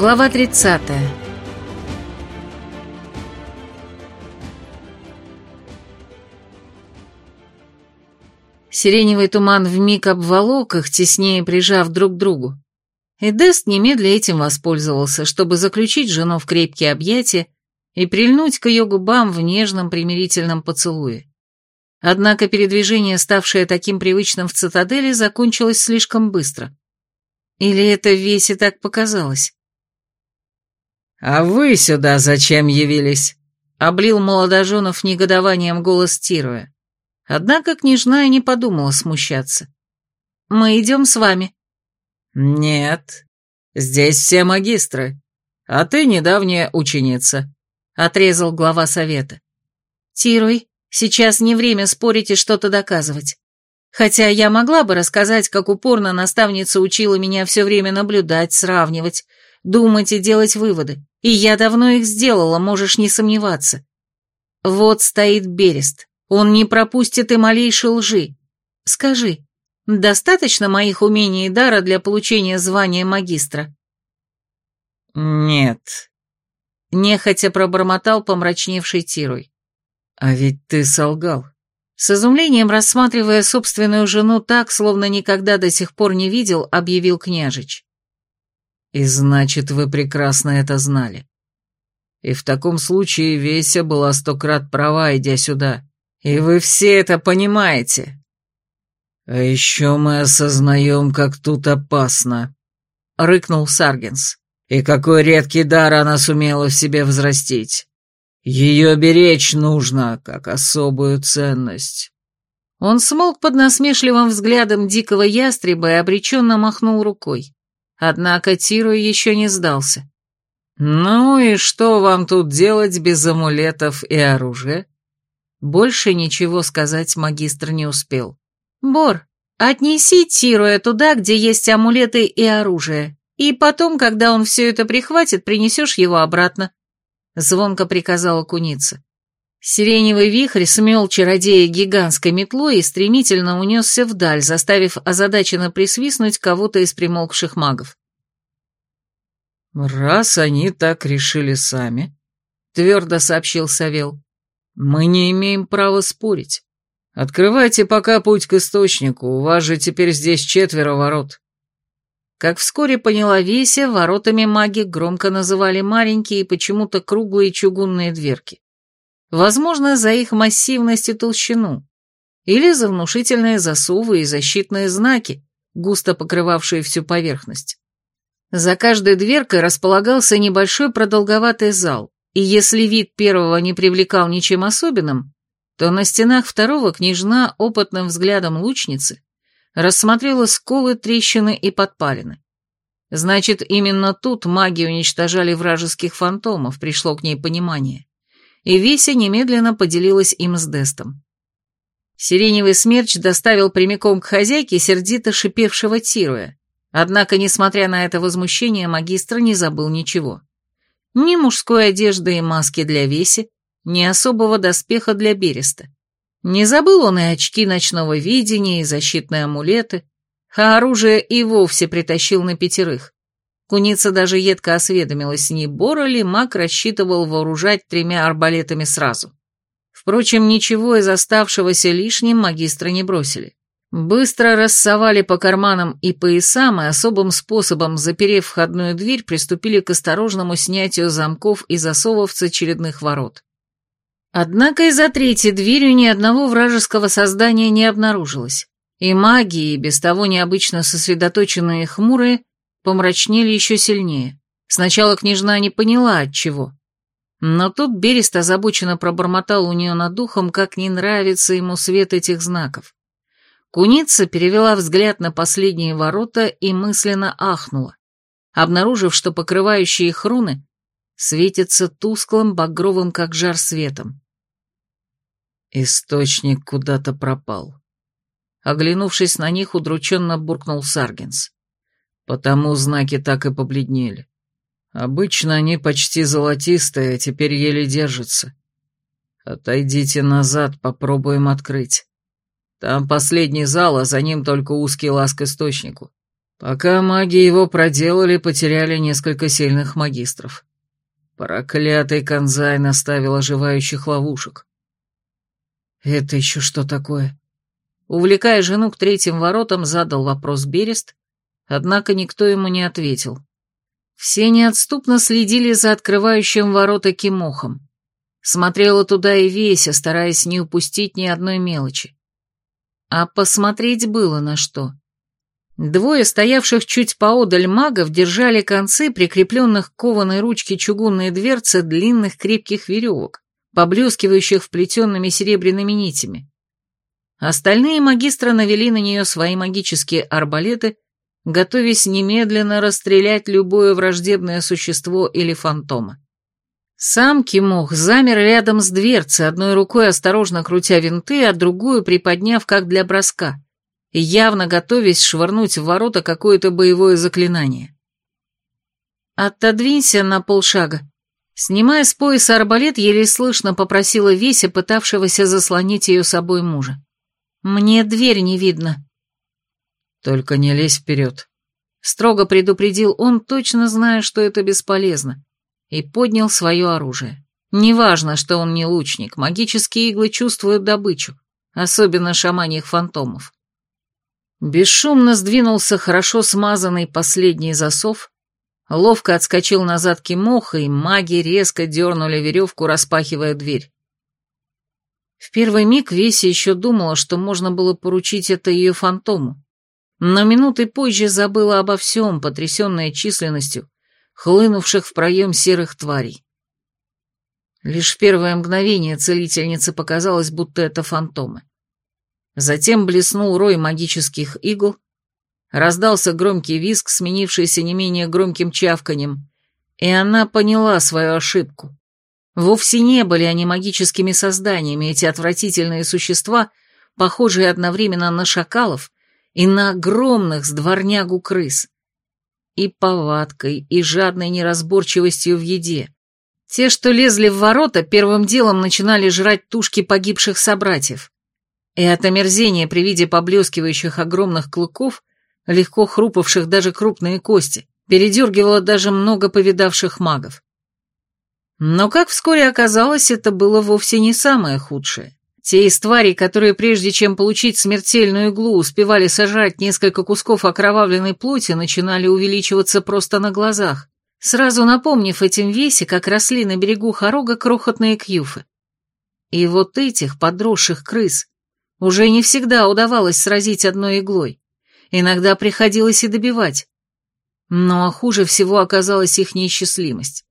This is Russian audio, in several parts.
Глава 30. Сиреневый туман вмиг обволок их, теснее прижав друг к другу. И Дест немедля этим воспользовался, чтобы заключить жену в крепкие объятия и прильнуть к ее губам в нежном примирительном поцелуе. Однако передвижение, ставшее таким привычным в цитадели, закончилось слишком быстро. Или это Весе так показалось? «А вы сюда зачем явились?» — облил молодоженов негодованием голос Тируя. Однако княжна и не подумала смущаться. «Мы идем с вами». «Нет, здесь все магистры, а ты недавняя ученица», — отрезал глава совета. «Тируй, сейчас не время спорить и что-то доказывать. Хотя я могла бы рассказать, как упорно наставница учила меня все время наблюдать, сравнивать, думать и делать выводы. И я давно их сделала, можешь не сомневаться. Вот стоит Берест. Он не пропустит и малейшей лжи. Скажи, достаточно моих умений и дара для получения звания магистра? Нет. Нехотя пробормотал помрачневший Тирой. А ведь ты солгал. С изумлением рассматривая собственную жену так, словно никогда до сих пор не видел, объявил княжич. И значит, вы прекрасно это знали. И в таком случае Веся была сто крат права, идя сюда. И вы все это понимаете. А еще мы осознаем, как тут опасно, — рыкнул Саргенс. И какой редкий дар она сумела в себе взрастить. Ее беречь нужно, как особую ценность. Он смолк под насмешливым взглядом дикого ястреба и обреченно махнул рукой. Однако Тиру еще не сдался. «Ну и что вам тут делать без амулетов и оружия?» Больше ничего сказать магистр не успел. «Бор, отнеси Тируя туда, где есть амулеты и оружие, и потом, когда он все это прихватит, принесешь его обратно», — звонко приказала куница. Сиреневый вихрь смел чародея гигантской метлой и стремительно унесся вдаль, заставив озадаченно присвистнуть кого-то из примолкших магов. «Раз они так решили сами», — твердо сообщил Савел, — «мы не имеем права спорить. Открывайте пока путь к источнику, у вас же теперь здесь четверо ворот». Как вскоре поняла Веся, воротами маги громко называли маленькие и почему-то круглые чугунные дверки. Возможно, за их массивность и толщину. Или за внушительные засувы и защитные знаки, густо покрывавшие всю поверхность. За каждой дверкой располагался небольшой продолговатый зал, и если вид первого не привлекал ничем особенным, то на стенах второго княжна опытным взглядом лучницы рассмотрела сколы, трещины и подпалины. Значит, именно тут маги уничтожали вражеских фантомов, пришло к ней понимание и Веся немедленно поделилась им с Дестом. Сиреневый смерч доставил прямиком к хозяйке сердито шипевшего Тируя, однако, несмотря на это возмущение, магистр не забыл ничего. Ни мужской одежды и маски для Веси, ни особого доспеха для Береста. Не забыл он и очки ночного видения, и защитные амулеты, а оружие и вовсе притащил на пятерых. Куница даже едко осведомилась, не Бора ли маг рассчитывал вооружать тремя арбалетами сразу. Впрочем, ничего из оставшегося лишним магистра не бросили. Быстро рассовали по карманам и поясам, и особым способом, заперев входную дверь, приступили к осторожному снятию замков и засовов с очередных ворот. Однако и за третьей дверью ни одного вражеского создания не обнаружилось, и маги, и без того необычно сосредоточенные хмурые, помрачнели еще сильнее. Сначала княжна не поняла, от чего. Но тут Берест озабоченно пробормотал у нее над духом, как не нравится ему свет этих знаков. Куница перевела взгляд на последние ворота и мысленно ахнула, обнаружив, что покрывающие их руны светятся тусклым, багровым, как жар светом. Источник куда-то пропал. Оглянувшись на них, удрученно буркнул Саргенс. Потому знаки так и побледнели. Обычно они почти золотистые, а теперь еле держатся. Отойдите назад, попробуем открыть. Там последний зал, а за ним только узкий лаз к источнику. Пока маги его проделали, потеряли несколько сильных магистров. Проклятый Канзай наставил оживающих ловушек. «Это еще что такое?» Увлекая жену к третьим воротам, задал вопрос Берест, однако никто ему не ответил. Все неотступно следили за открывающим ворота Кимохом. Смотрела туда и Веся, стараясь не упустить ни одной мелочи. А посмотреть было на что. Двое стоявших чуть поодаль магов держали концы прикрепленных к кованой ручке чугунной дверцы длинных крепких веревок, поблескивающих вплетенными серебряными нитями. Остальные магистры навели на нее свои магические арбалеты, готовясь немедленно расстрелять любое враждебное существо или фантома. Сам Кимох замер рядом с дверцей, одной рукой осторожно крутя винты, а другую приподняв как для броска явно готовясь швырнуть в ворота какое-то боевое заклинание. «Отодвинься на полшага». Снимая с пояса арбалет, еле слышно попросила Веся, пытавшегося заслонить ее собой мужа. «Мне дверь не видно». «Только не лезь вперед», — строго предупредил он, точно зная, что это бесполезно, и поднял свое оружие. Неважно, что он не лучник, магические иглы чувствуют добычу, особенно шаманьих фантомов. Бесшумно сдвинулся хорошо смазанный последний засов, ловко отскочил назад Кимоха, и маги резко дернули веревку, распахивая дверь. В первый миг Веся еще думала, что можно было поручить это ее фантому, но минуты позже забыла обо всем, потрясенная численностью хлынувших в проем серых тварей. Лишь в первое мгновение целительнице показалось, будто это фантомы. Затем блеснул рой магических игл, раздался громкий визг, сменившийся не менее громким чавканем, и она поняла свою ошибку. Вовсе не были они магическими созданиями, эти отвратительные существа, похожие одновременно на шакалов и на огромных с дворнягу крыс. И повадкой, и жадной неразборчивостью в еде. Те, что лезли в ворота, первым делом начинали жрать тушки погибших собратьев и от омерзения при виде поблескивающих огромных клыков, легко хрупавших даже крупные кости, передергивало даже много повидавших магов. Но, как вскоре оказалось, это было вовсе не самое худшее. Те из тварей, которые прежде чем получить смертельную иглу успевали сожрать несколько кусков окровавленной плоти, начинали увеличиваться просто на глазах, сразу напомнив этим весе, как росли на берегу хорога крохотные кьюфы. И вот этих подросших крыс уже не всегда удавалось сразить одной иглой. Иногда приходилось и добивать. Но хуже всего оказалась их неисчислимость.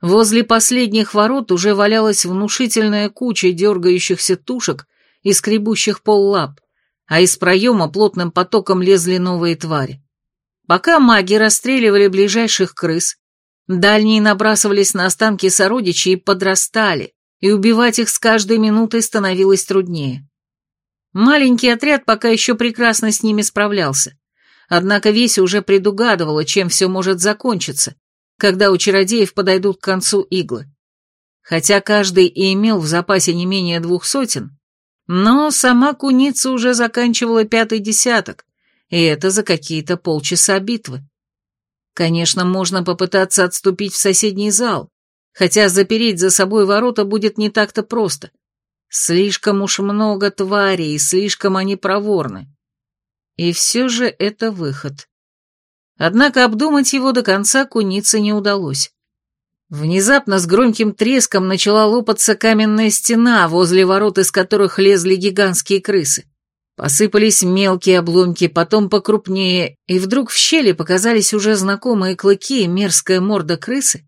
Возле последних ворот уже валялась внушительная куча дергающихся тушек и скребущих пол лап, а из проема плотным потоком лезли новые твари. Пока маги расстреливали ближайших крыс, дальние набрасывались на останки сородичей и подрастали, и убивать их с каждой минутой становилось труднее. Маленький отряд пока еще прекрасно с ними справлялся. Однако Веся уже предугадывала, чем все может закончиться, когда у чародеев подойдут к концу иглы. Хотя каждый и имел в запасе не менее двух сотен, но сама куница уже заканчивала пятый десяток, и это за какие-то полчаса битвы. Конечно, можно попытаться отступить в соседний зал, хотя запереть за собой ворота будет не так-то просто — Слишком уж много тварей, слишком они проворны. И все же это выход. Однако обдумать его до конца кунице не удалось. Внезапно с громким треском начала лопаться каменная стена, возле ворот из которых лезли гигантские крысы. Посыпались мелкие обломки, потом покрупнее, и вдруг в щели показались уже знакомые клыки и мерзкая морда крысы,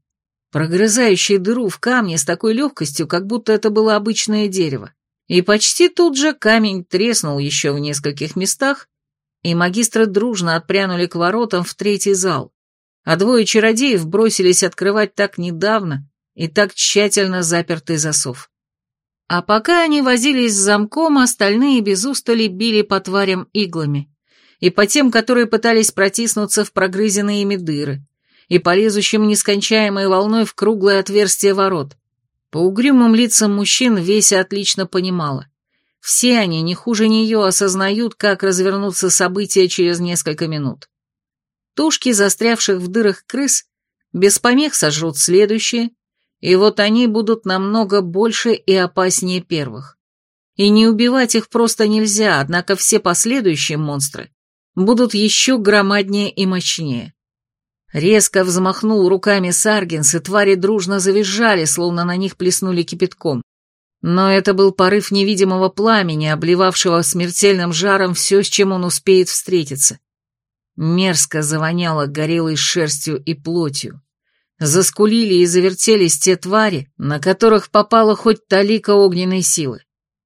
прогрызающий дыру в камне с такой легкостью, как будто это было обычное дерево. И почти тут же камень треснул еще в нескольких местах, и магистры дружно отпрянули к воротам в третий зал, а двое чародеев бросились открывать так недавно и так тщательно запертый засов. А пока они возились с замком, остальные без устали били по тварям иглами, и по тем, которые пытались протиснуться в прогрызенные ими дыры, и полезущим нескончаемой волной в круглое отверстие ворот. По угрюмым лицам мужчин Веся отлично понимала. Все они, не хуже нее, осознают, как развернутся события через несколько минут. Тушки застрявших в дырах крыс без помех сожрут следующие, и вот они будут намного больше и опаснее первых. И не убивать их просто нельзя, однако все последующие монстры будут еще громаднее и мощнее. Резко взмахнул руками Саргинс, и твари дружно завизжали, словно на них плеснули кипятком. Но это был порыв невидимого пламени, обливавшего смертельным жаром все, с чем он успеет встретиться. Мерзко завоняло горелой шерстью и плотью. Заскулили и завертелись те твари, на которых попала хоть талика огненной силы.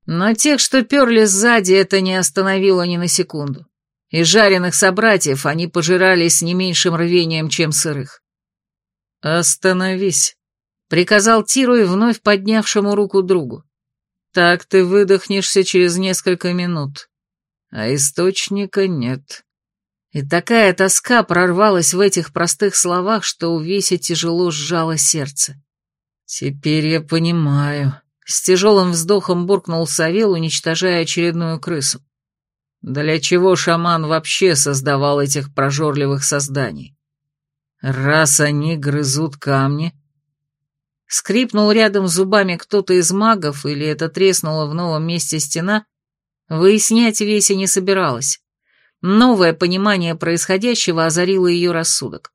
Но тех, что перли сзади, это не остановило ни на секунду. И жареных собратьев они пожирали с не меньшим рвением, чем сырых. «Остановись», — приказал Тиру и вновь поднявшему руку другу. «Так ты выдохнешься через несколько минут, а источника нет». И такая тоска прорвалась в этих простых словах, что у Веси тяжело сжало сердце. «Теперь я понимаю», — с тяжелым вздохом буркнул Савел, уничтожая очередную крысу. «Для чего шаман вообще создавал этих прожорливых созданий? Раз они грызут камни...» Скрипнул рядом зубами кто-то из магов, или это треснула в новом месте стена, выяснять Веся не собиралась. Новое понимание происходящего озарило ее рассудок.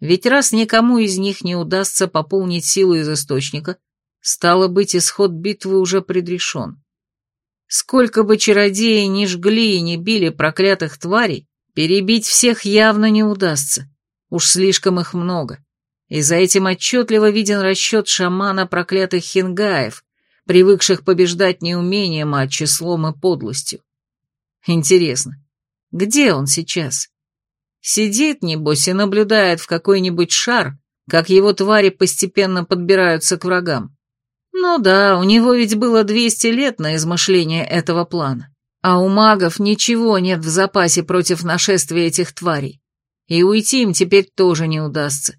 Ведь раз никому из них не удастся пополнить силу из источника, стало быть, исход битвы уже предрешен. Сколько бы чародеи ни жгли и ни били проклятых тварей, перебить всех явно не удастся. Уж слишком их много. И за этим отчетливо виден расчет шамана проклятых хингаев, привыкших побеждать не умением, а числом и подлостью. Интересно, где он сейчас? Сидит, небось, и наблюдает в какой-нибудь шар, как его твари постепенно подбираются к врагам. Ну да, у него ведь было 200 лет на измышление этого плана. А у магов ничего нет в запасе против нашествия этих тварей. И уйти им теперь тоже не удастся.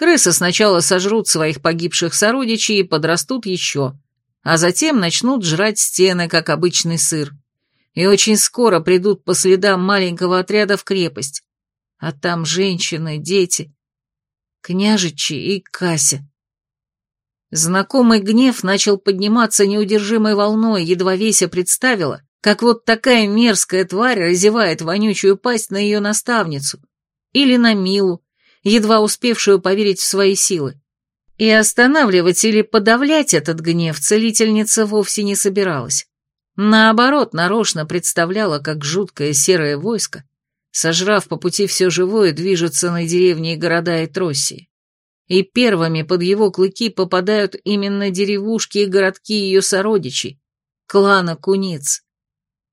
Крысы сначала сожрут своих погибших сородичей и подрастут еще, а затем начнут жрать стены, как обычный сыр и очень скоро придут по следам маленького отряда в крепость. А там женщины, дети, княжичи и Кася. Знакомый гнев начал подниматься неудержимой волной, едва Веся представила, как вот такая мерзкая тварь разевает вонючую пасть на ее наставницу или на Милу, едва успевшую поверить в свои силы. И останавливать или подавлять этот гнев целительница вовсе не собиралась. Наоборот, нарочно представляла, как жуткое серое войско, сожрав по пути все живое, движется на деревни и города Этроссии. И первыми под его клыки попадают именно деревушки и городки ее сородичей, клана куниц.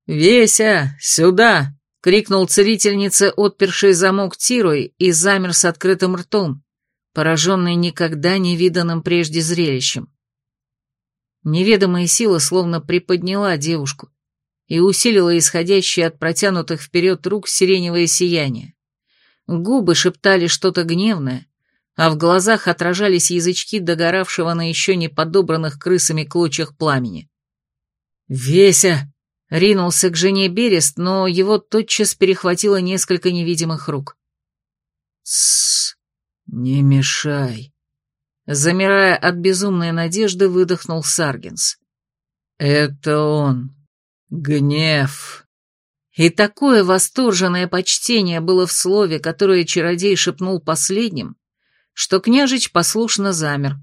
«Веся, сюда!» — крикнул целительница, отперший замок Тирой, и замер с открытым ртом, пораженный никогда не виданным прежде зрелищем. Неведомая сила словно приподняла девушку и усилила исходящее от протянутых вперед рук сиреневое сияние. Губы шептали что-то гневное, а в глазах отражались язычки догоравшего на еще не подобранных крысами клочьях пламени. «Веся!» — ринулся к жене Берест, но его тотчас перехватило несколько невидимых рук. «Тссс, не мешай!» Замирая от безумной надежды, выдохнул Саргинс. «Это он. Гнев». И такое восторженное почтение было в слове, которое чародей шепнул последним, что княжич послушно замер,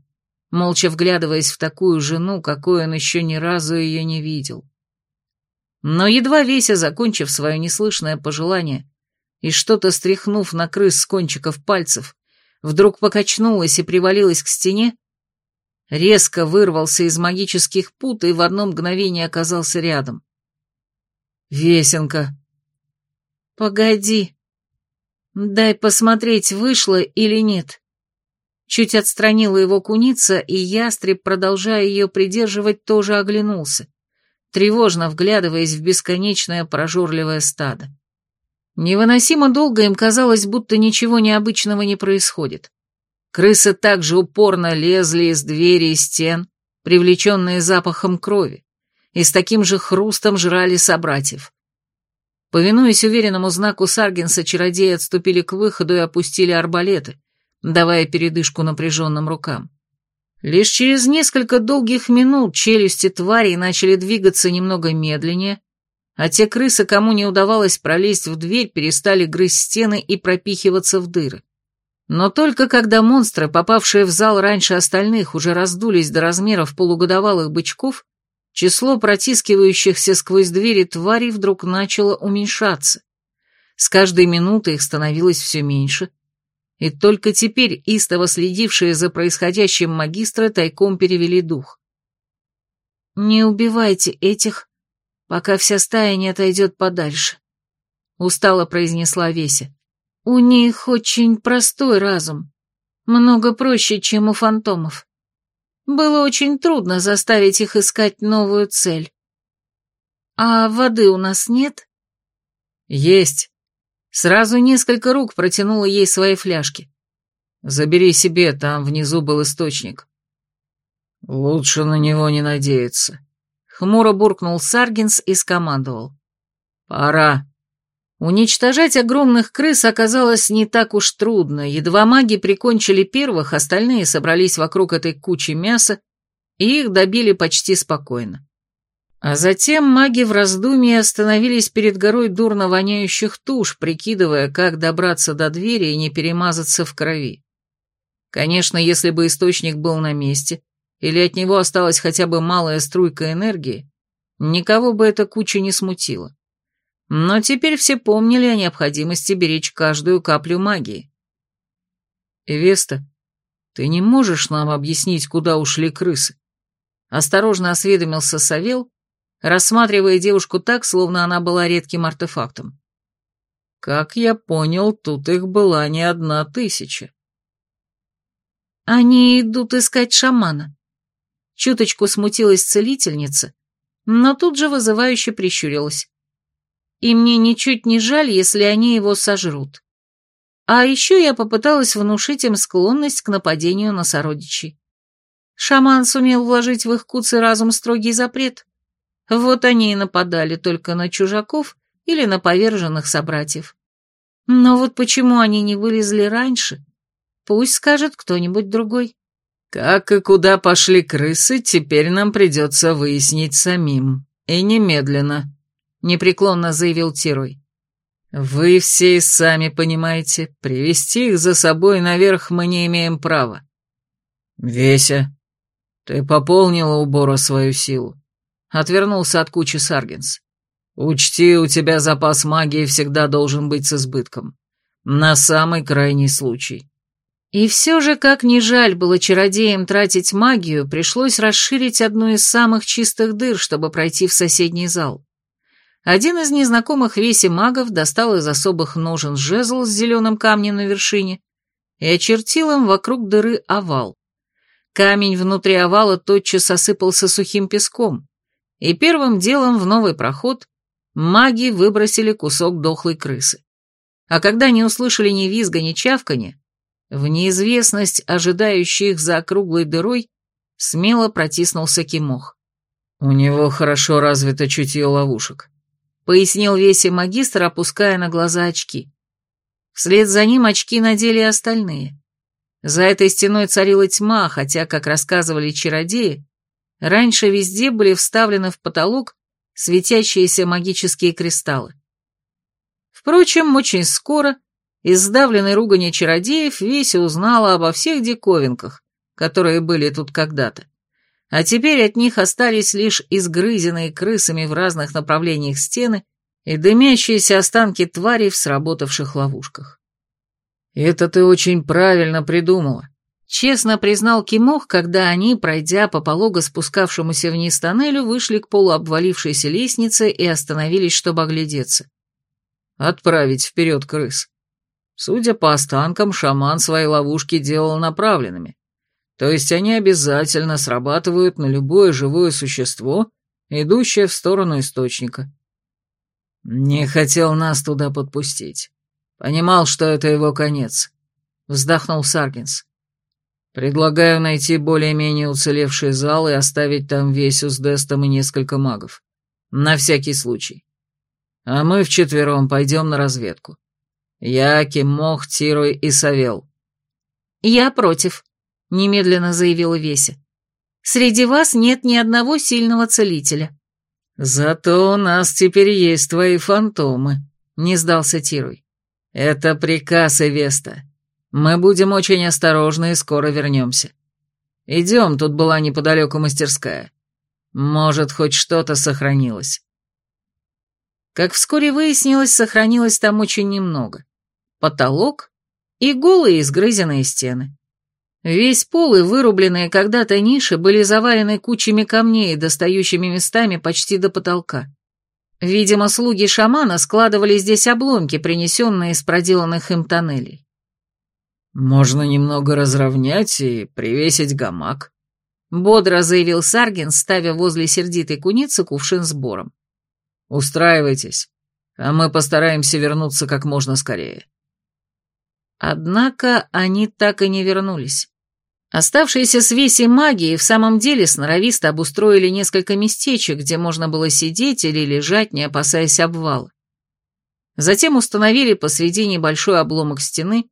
молча вглядываясь в такую жену, какой он еще ни разу ее не видел. Но едва Веся, закончив свое неслышное пожелание и что-то стряхнув на крыс с кончиков пальцев, вдруг покачнулась и привалилась к стене, резко вырвался из магических пут и в одно мгновение оказался рядом. «Весенка!» «Погоди. Дай посмотреть, вышло или нет». Чуть отстранила его куница, и ястреб, продолжая ее придерживать, тоже оглянулся, тревожно вглядываясь в бесконечное прожорливое стадо. Невыносимо долго им казалось, будто ничего необычного не происходит. Крысы также упорно лезли из двери и стен, привлеченные запахом крови, и с таким же хрустом жрали собратьев. Повинуясь уверенному знаку Саргенса, чародеи отступили к выходу и опустили арбалеты, давая передышку напряженным рукам. Лишь через несколько долгих минут челюсти тварей начали двигаться немного медленнее, а те крысы, кому не удавалось пролезть в дверь, перестали грызть стены и пропихиваться в дыры. Но только когда монстры, попавшие в зал раньше остальных, уже раздулись до размеров полугодовалых бычков, число протискивающихся сквозь двери тварей вдруг начало уменьшаться. С каждой минутой их становилось все меньше, и только теперь истово следившие за происходящим магистры тайком перевели дух. «Не убивайте этих, пока вся стая не отойдет подальше», — устало произнесла Веся. «У них очень простой разум, много проще, чем у фантомов. Было очень трудно заставить их искать новую цель. А воды у нас нет?» «Есть», Сразу несколько рук протянула ей свои фляжки. «Забери себе, там внизу был источник». «Лучше на него не надеяться», — хмуро буркнул Саргинс и скомандовал. «Пора». Уничтожать огромных крыс оказалось не так уж трудно. Едва маги прикончили первых, остальные собрались вокруг этой кучи мяса, и их добили почти спокойно. А затем маги в раздумье остановились перед горой дурно воняющих туш, прикидывая, как добраться до двери и не перемазаться в крови. Конечно, если бы источник был на месте, или от него осталась хотя бы малая струйка энергии, никого бы эта куча не смутила. Но теперь все помнили о необходимости беречь каждую каплю магии. «Эвеста, ты не можешь нам объяснить, куда ушли крысы?» Осторожно осведомился Савел, рассматривая девушку так, словно она была редким артефактом. Как я понял, тут их была не одна тысяча. Они идут искать шамана. Чуточку смутилась целительница, но тут же вызывающе прищурилась. И мне ничуть не жаль, если они его сожрут. А еще я попыталась внушить им склонность к нападению на сородичей. Шаман сумел вложить в их куцы разум строгий запрет. Вот они и нападали только на чужаков или на поверженных собратьев. Но вот почему они не вылезли раньше, пусть скажет кто-нибудь другой. Как и куда пошли крысы, теперь нам придется выяснить самим. И немедленно, непреклонно заявил Тирой. Вы все и сами понимаете, привести их за собой наверх мы не имеем права. Веся, ты пополнила убора свою силу. Отвернулся от кучи Саргенс. «Учти, у тебя запас магии всегда должен быть с избытком. На самый крайний случай». И все же, как ни жаль было чародеям тратить магию, пришлось расширить одну из самых чистых дыр, чтобы пройти в соседний зал. Один из незнакомых веси магов достал из особых ножен жезл с зеленым камнем на вершине и очертил им вокруг дыры овал. Камень внутри овала тотчас осыпался сухим песком, и первым делом в новый проход маги выбросили кусок дохлой крысы. А когда не услышали ни визга, ни чавканья, в неизвестность, ожидающая их за округлой дырой, смело протиснулся Кимох. «У него хорошо развито чутье ловушек», — пояснил Веси магистр, опуская на глаза очки. Вслед за ним очки надели остальные. За этой стеной царила тьма, хотя, как рассказывали чародеи, Раньше везде были вставлены в потолок светящиеся магические кристаллы. Впрочем, очень скоро из сдавленной ругани чародеев Веся узнала обо всех диковинках, которые были тут когда-то. А теперь от них остались лишь изгрызенные крысами в разных направлениях стены и дымящиеся останки тварей в сработавших ловушках. «Это ты очень правильно придумала», Честно признал Кимох, когда они, пройдя по полого спускавшемуся вниз тоннелю, вышли к полуобвалившейся лестнице и остановились, чтобы оглядеться. Отправить вперед крыс. Судя по останкам, шаман свои ловушки делал направленными. То есть они обязательно срабатывают на любое живое существо, идущее в сторону источника. Не хотел нас туда подпустить. Понимал, что это его конец. Вздохнул Саргинс. Предлагаю найти более-менее уцелевший зал и оставить там Весю с Дестом и несколько магов. На всякий случай. А мы вчетвером пойдем на разведку. Я, Кимох, Тирой и Савел. Я против, немедленно заявила Веся. Среди вас нет ни одного сильного целителя. Зато у нас теперь есть твои фантомы, не сдался Тирой. Это приказ Эвеста. Мы будем очень осторожны и скоро вернемся. Идем, тут была неподалеку мастерская. Может, хоть что-то сохранилось. Как вскоре выяснилось, сохранилось там очень немного. Потолок и голые изгрызенные стены. Весь пол и вырубленные когда-то ниши были завалены кучами камней, достающими местами почти до потолка. Видимо, слуги шамана складывали здесь обломки, принесенные из проделанных им тоннелей. «Можно немного разровнять и привесить гамак», — бодро заявил Саргин, ставя возле сердитой куницы кувшин с бором. «Устраивайтесь, а мы постараемся вернуться как можно скорее». Однако они так и не вернулись. Оставшиеся с Весей магии в самом деле сноровисто обустроили несколько местечек, где можно было сидеть или лежать, не опасаясь обвала. Затем установили посреди небольшой обломок стены,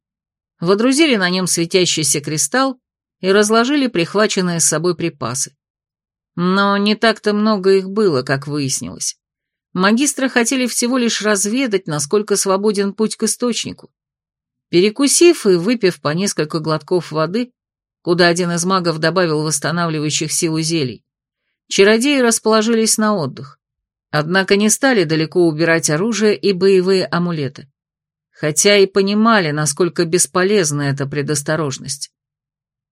водрузили на нем светящийся кристалл и разложили прихваченные с собой припасы. Но не так-то много их было, как выяснилось. Магистры хотели всего лишь разведать, насколько свободен путь к источнику. Перекусив и выпив по несколько глотков воды, куда один из магов добавил восстанавливающих силу зелий, чародеи расположились на отдых. Однако не стали далеко убирать оружие и боевые амулеты. Хотя и понимали, насколько бесполезна эта предосторожность.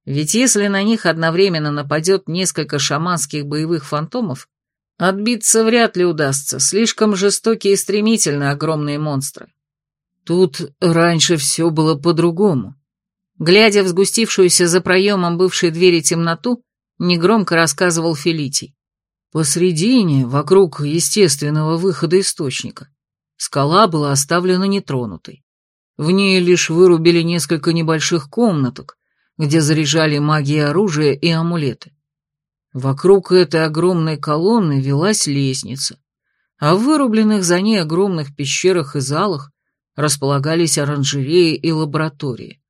Ведь если на них одновременно нападет несколько шаманских боевых фантомов, отбиться вряд ли удастся, слишком жестокие и стремительны огромные монстры. Тут раньше все было по-другому. Глядя в сгустившуюся за проемом бывшей двери темноту, негромко рассказывал Фелитий. Посредине, вокруг естественного выхода источника, скала была оставлена нетронутой. В ней лишь вырубили несколько небольших комнаток, где заряжали магии оружия и амулеты. Вокруг этой огромной колонны велась лестница, а в вырубленных за ней огромных пещерах и залах располагались оранжереи и лаборатории.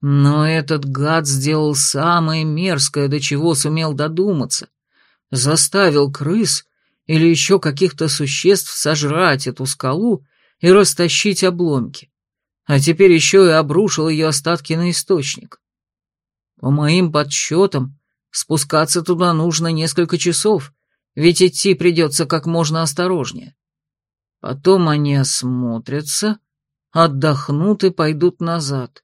Но этот гад сделал самое мерзкое, до чего сумел додуматься. Заставил крыс или еще каких-то существ сожрать эту скалу и растащить обломки. А теперь еще и обрушил ее остатки на источник. По моим подсчетам, спускаться туда нужно несколько часов, ведь идти придется как можно осторожнее. Потом они осмотрятся, отдохнут и пойдут назад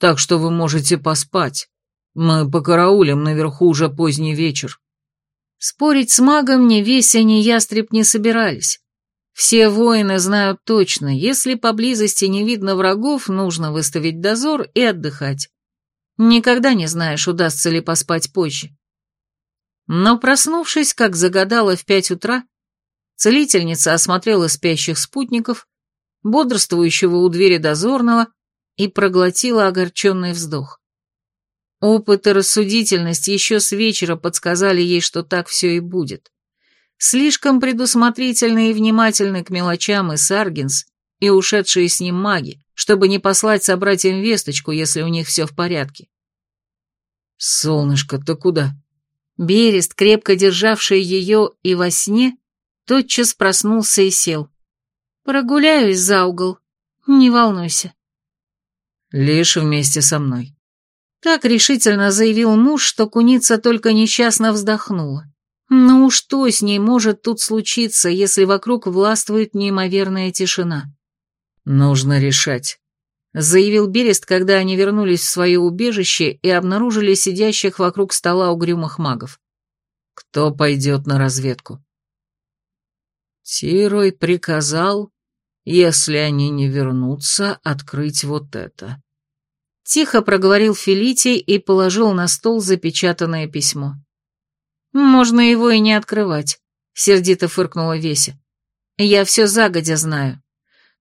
так что вы можете поспать. Мы покараулим наверху уже поздний вечер». Спорить с магом ни Веся, ни Ястреб не собирались. Все воины знают точно, если поблизости не видно врагов, нужно выставить дозор и отдыхать. Никогда не знаешь, удастся ли поспать позже. Но проснувшись, как загадала в пять утра, целительница осмотрела спящих спутников, бодрствующего у двери дозорного и проглотила огорченный вздох. Опыт и рассудительность еще с вечера подсказали ей, что так все и будет. Слишком предусмотрительный и внимательный к мелочам и Саргинс, и ушедшие с ним маги, чтобы не послать собратьям весточку, если у них все в порядке. «Солнышко, ты куда?» Берест, крепко державший ее и во сне, тотчас проснулся и сел. «Прогуляюсь за угол, не волнуйся». Лишь вместе со мной. Так решительно заявил муж, что куница только несчастно вздохнула. Ну что с ней может тут случиться, если вокруг властвует неимоверная тишина? Нужно решать, заявил Берест, когда они вернулись в свое убежище и обнаружили сидящих вокруг стола угрюмых магов. Кто пойдет на разведку? Тирой приказал если они не вернутся, открыть вот это. Тихо проговорил Фелитий и положил на стол запечатанное письмо. «Можно его и не открывать», — сердито фыркнула Веся. «Я все загодя знаю.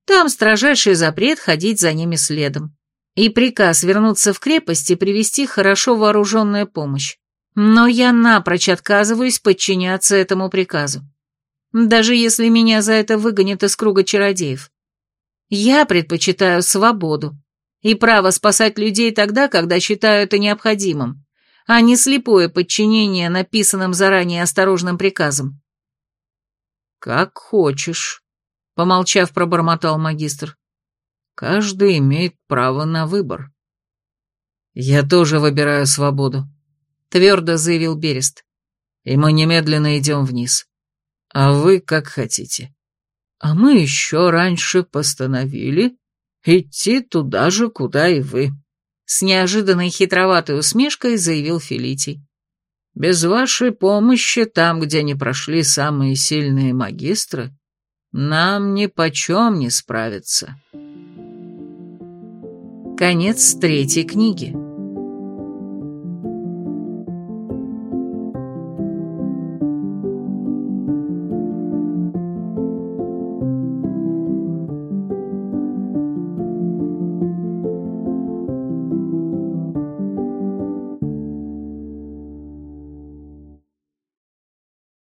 Там строжайший запрет ходить за ними следом. И приказ вернуться в крепость и привести хорошо вооруженная помощь. Но я напрочь отказываюсь подчиняться этому приказу. даже если меня за это выгонят из круга чародеев. Я предпочитаю свободу и право спасать людей тогда, когда считаю это необходимым, а не слепое подчинение написанным заранее осторожным приказам. «Как хочешь», — помолчав, пробормотал магистр. «Каждый имеет право на выбор». «Я тоже выбираю свободу», — твердо заявил Берест. «И мы немедленно идем вниз. А вы как хотите. А мы еще раньше постановили идти туда же, куда и вы», — с неожиданной хитроватой усмешкой заявил Филитий. «Без вашей помощи там, где не прошли самые сильные магистры, нам ни почем не справиться». Конец третьей книги.